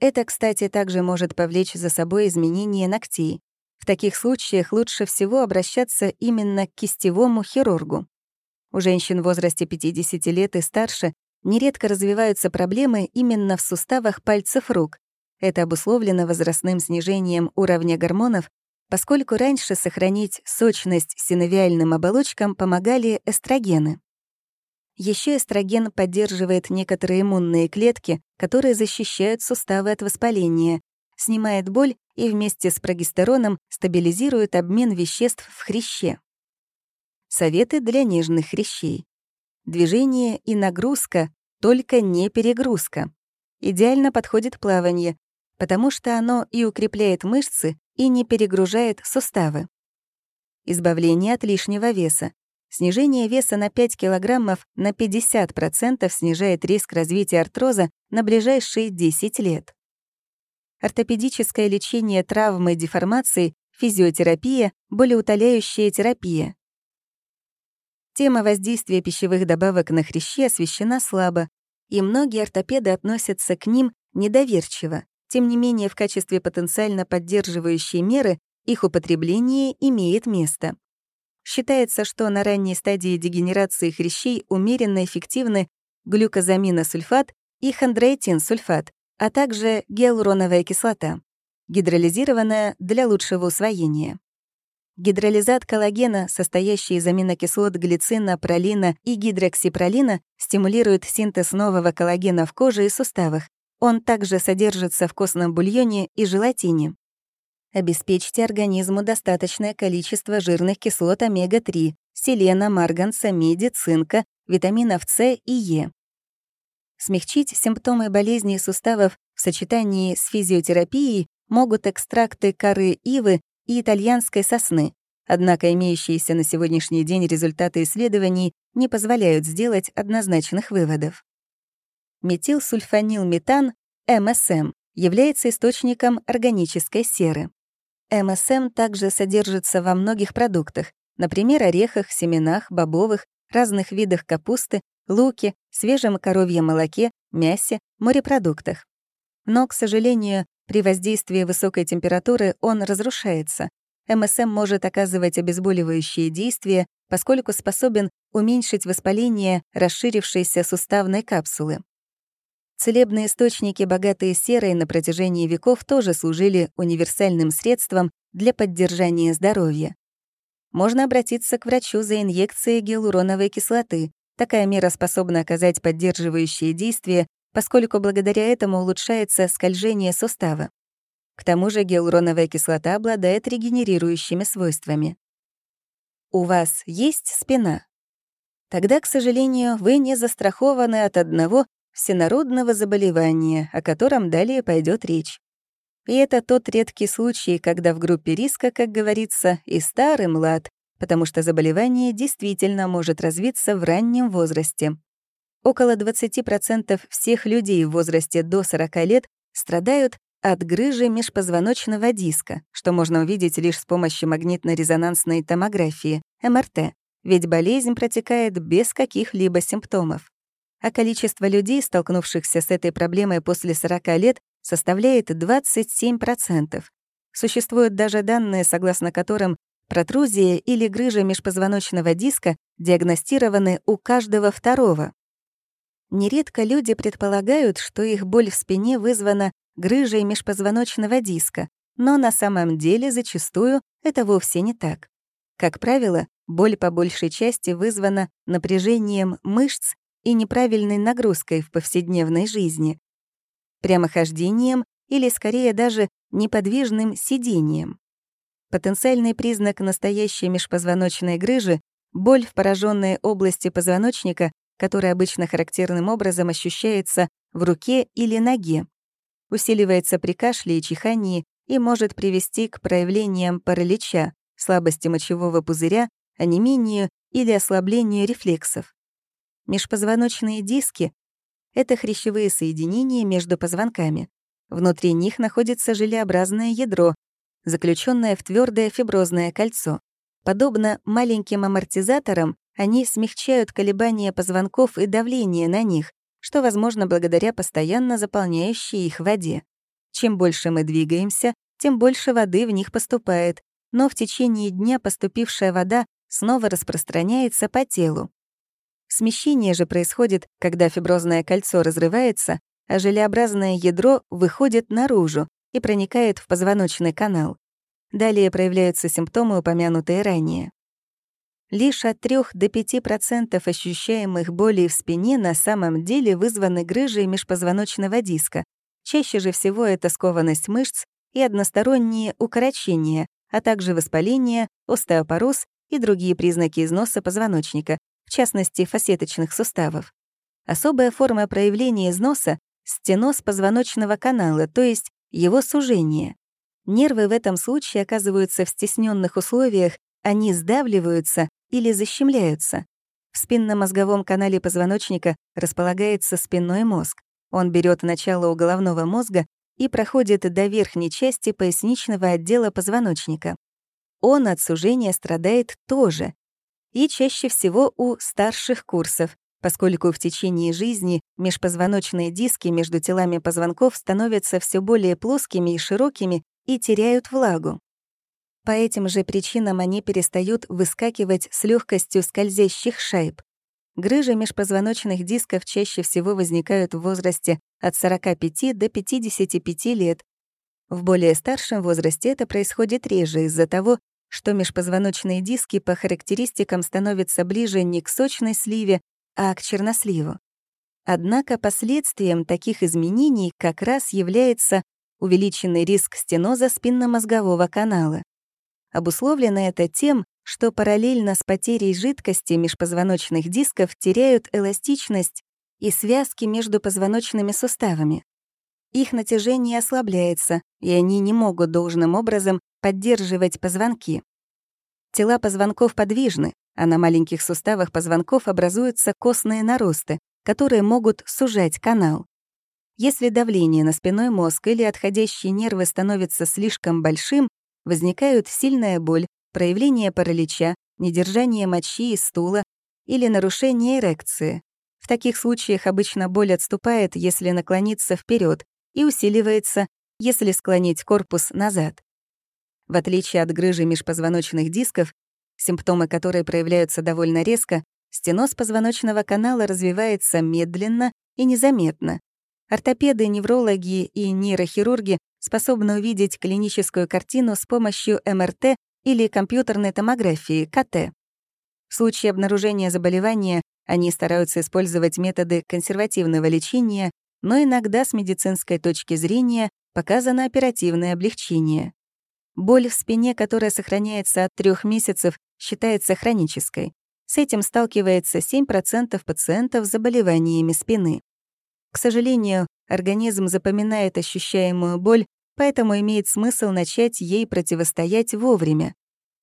Это, кстати, также может повлечь за собой изменение ногтей. В таких случаях лучше всего обращаться именно к кистевому хирургу. У женщин в возрасте 50 лет и старше нередко развиваются проблемы именно в суставах пальцев рук. Это обусловлено возрастным снижением уровня гормонов, поскольку раньше сохранить сочность синовиальным оболочкам помогали эстрогены. Еще эстроген поддерживает некоторые иммунные клетки, которые защищают суставы от воспаления, снимает боль и вместе с прогестероном стабилизирует обмен веществ в хряще. Советы для нежных хрящей. Движение и нагрузка, только не перегрузка. Идеально подходит плавание, потому что оно и укрепляет мышцы, и не перегружает суставы. Избавление от лишнего веса. Снижение веса на 5 кг на 50% снижает риск развития артроза на ближайшие 10 лет. Ортопедическое лечение травмы и деформаций, физиотерапия, болеутоляющая терапия. Тема воздействия пищевых добавок на хрящи освещена слабо, и многие ортопеды относятся к ним недоверчиво. Тем не менее, в качестве потенциально поддерживающей меры их употребление имеет место. Считается, что на ранней стадии дегенерации хрящей умеренно эффективны глюкозаминосульфат и хондроитин-сульфат, а также гиалуроновая кислота, гидролизированная для лучшего усвоения. Гидролизат коллагена, состоящий из аминокислот глицина, пролина и гидроксипролина, стимулирует синтез нового коллагена в коже и суставах. Он также содержится в костном бульоне и желатине. Обеспечьте организму достаточное количество жирных кислот омега-3, селена, марганца, меди, цинка, витаминов С и Е. Смягчить симптомы болезней суставов в сочетании с физиотерапией могут экстракты коры ивы и итальянской сосны, Однако имеющиеся на сегодняшний день результаты исследований не позволяют сделать однозначных выводов. Метилсульфанилметан, МСМ, является источником органической серы. МСМ также содержится во многих продуктах, например, орехах, семенах, бобовых, разных видах капусты, луке, свежем коровьем молоке, мясе, морепродуктах. Но, к сожалению, при воздействии высокой температуры он разрушается. МСМ может оказывать обезболивающие действия, поскольку способен уменьшить воспаление расширившейся суставной капсулы. Целебные источники, богатые серой, на протяжении веков тоже служили универсальным средством для поддержания здоровья. Можно обратиться к врачу за инъекцией гиалуроновой кислоты. Такая мера способна оказать поддерживающее действие, поскольку благодаря этому улучшается скольжение сустава. К тому же гиалуроновая кислота обладает регенерирующими свойствами. У вас есть спина? Тогда, к сожалению, вы не застрахованы от одного всенародного заболевания, о котором далее пойдет речь. И это тот редкий случай, когда в группе риска, как говорится, и старый млад, потому что заболевание действительно может развиться в раннем возрасте. Около 20% всех людей в возрасте до 40 лет страдают от грыжи межпозвоночного диска, что можно увидеть лишь с помощью магнитно-резонансной томографии, МРТ, ведь болезнь протекает без каких-либо симптомов а количество людей, столкнувшихся с этой проблемой после 40 лет, составляет 27%. Существуют даже данные, согласно которым протрузия или грыжа межпозвоночного диска диагностированы у каждого второго. Нередко люди предполагают, что их боль в спине вызвана грыжей межпозвоночного диска, но на самом деле зачастую это вовсе не так. Как правило, боль по большей части вызвана напряжением мышц и неправильной нагрузкой в повседневной жизни, прямохождением или, скорее, даже неподвижным сидением. Потенциальный признак настоящей межпозвоночной грыжи — боль в пораженной области позвоночника, которая обычно характерным образом ощущается в руке или ноге, усиливается при кашле и чихании и может привести к проявлениям паралича, слабости мочевого пузыря, онемению или ослаблению рефлексов. Межпозвоночные диски — это хрящевые соединения между позвонками. Внутри них находится желеобразное ядро, заключенное в твердое фиброзное кольцо. Подобно маленьким амортизаторам, они смягчают колебания позвонков и давление на них, что возможно благодаря постоянно заполняющей их воде. Чем больше мы двигаемся, тем больше воды в них поступает, но в течение дня поступившая вода снова распространяется по телу. Смещение же происходит, когда фиброзное кольцо разрывается, а желеобразное ядро выходит наружу и проникает в позвоночный канал. Далее проявляются симптомы, упомянутые ранее. Лишь от 3 до 5% ощущаемых болей в спине на самом деле вызваны грыжей межпозвоночного диска. Чаще же всего это скованность мышц и односторонние укорочения, а также воспаление, остеопороз и другие признаки износа позвоночника, в частности, фасеточных суставов. Особая форма проявления износа — стеноз позвоночного канала, то есть его сужение. Нервы в этом случае оказываются в стесненных условиях, они сдавливаются или защемляются. В спинномозговом канале позвоночника располагается спинной мозг. Он берет начало у головного мозга и проходит до верхней части поясничного отдела позвоночника. Он от сужения страдает тоже, и чаще всего у старших курсов, поскольку в течение жизни межпозвоночные диски между телами позвонков становятся все более плоскими и широкими и теряют влагу. По этим же причинам они перестают выскакивать с легкостью скользящих шайб. Грыжи межпозвоночных дисков чаще всего возникают в возрасте от 45 до 55 лет. В более старшем возрасте это происходит реже из-за того, что межпозвоночные диски по характеристикам становятся ближе не к сочной сливе, а к черносливу. Однако последствием таких изменений как раз является увеличенный риск стеноза спинномозгового канала. Обусловлено это тем, что параллельно с потерей жидкости межпозвоночных дисков теряют эластичность и связки между позвоночными суставами. Их натяжение ослабляется, и они не могут должным образом поддерживать позвонки. Тела позвонков подвижны, а на маленьких суставах позвонков образуются костные наросты, которые могут сужать канал. Если давление на спиной мозг или отходящие нервы становится слишком большим, возникают сильная боль, проявление паралича, недержание мочи и стула или нарушение эрекции. В таких случаях обычно боль отступает, если наклониться вперед, и усиливается, если склонить корпус назад. В отличие от грыжи межпозвоночных дисков, симптомы которой проявляются довольно резко, стеноз позвоночного канала развивается медленно и незаметно. Ортопеды, неврологи и нейрохирурги способны увидеть клиническую картину с помощью МРТ или компьютерной томографии, КТ. В случае обнаружения заболевания они стараются использовать методы консервативного лечения, но иногда с медицинской точки зрения показано оперативное облегчение. Боль в спине, которая сохраняется от трех месяцев, считается хронической. С этим сталкивается 7% пациентов с заболеваниями спины. К сожалению, организм запоминает ощущаемую боль, поэтому имеет смысл начать ей противостоять вовремя.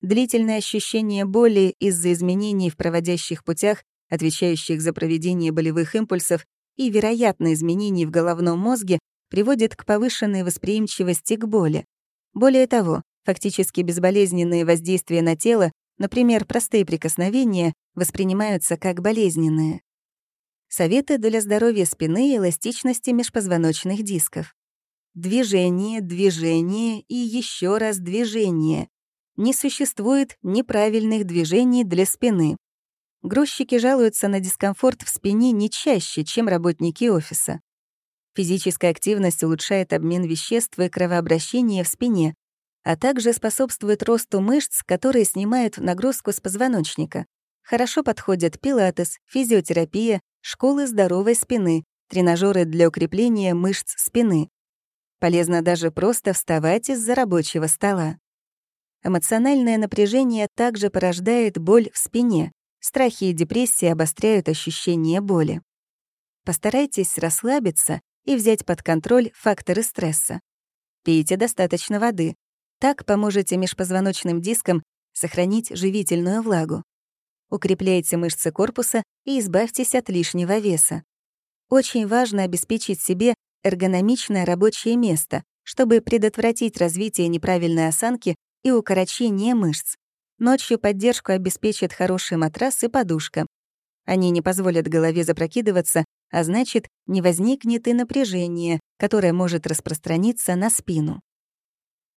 Длительное ощущение боли из-за изменений в проводящих путях, отвечающих за проведение болевых импульсов, и, вероятно, изменений в головном мозге приводит к повышенной восприимчивости к боли. Более того, фактически безболезненные воздействия на тело, например, простые прикосновения, воспринимаются как болезненные. Советы для здоровья спины и эластичности межпозвоночных дисков. Движение, движение и еще раз движение. Не существует неправильных движений для спины. Грузчики жалуются на дискомфорт в спине не чаще, чем работники офиса. Физическая активность улучшает обмен веществ и кровообращение в спине, а также способствует росту мышц, которые снимают нагрузку с позвоночника. Хорошо подходят пилатес, физиотерапия, школы здоровой спины, тренажеры для укрепления мышц спины. Полезно даже просто вставать из-за рабочего стола. Эмоциональное напряжение также порождает боль в спине. Страхи и депрессии обостряют ощущение боли. Постарайтесь расслабиться и взять под контроль факторы стресса. Пейте достаточно воды. Так поможете межпозвоночным дискам сохранить живительную влагу. Укрепляйте мышцы корпуса и избавьтесь от лишнего веса. Очень важно обеспечить себе эргономичное рабочее место, чтобы предотвратить развитие неправильной осанки и укорочение мышц. Ночью поддержку обеспечит хороший матрас и подушка. Они не позволят голове запрокидываться а значит, не возникнет и напряжение, которое может распространиться на спину.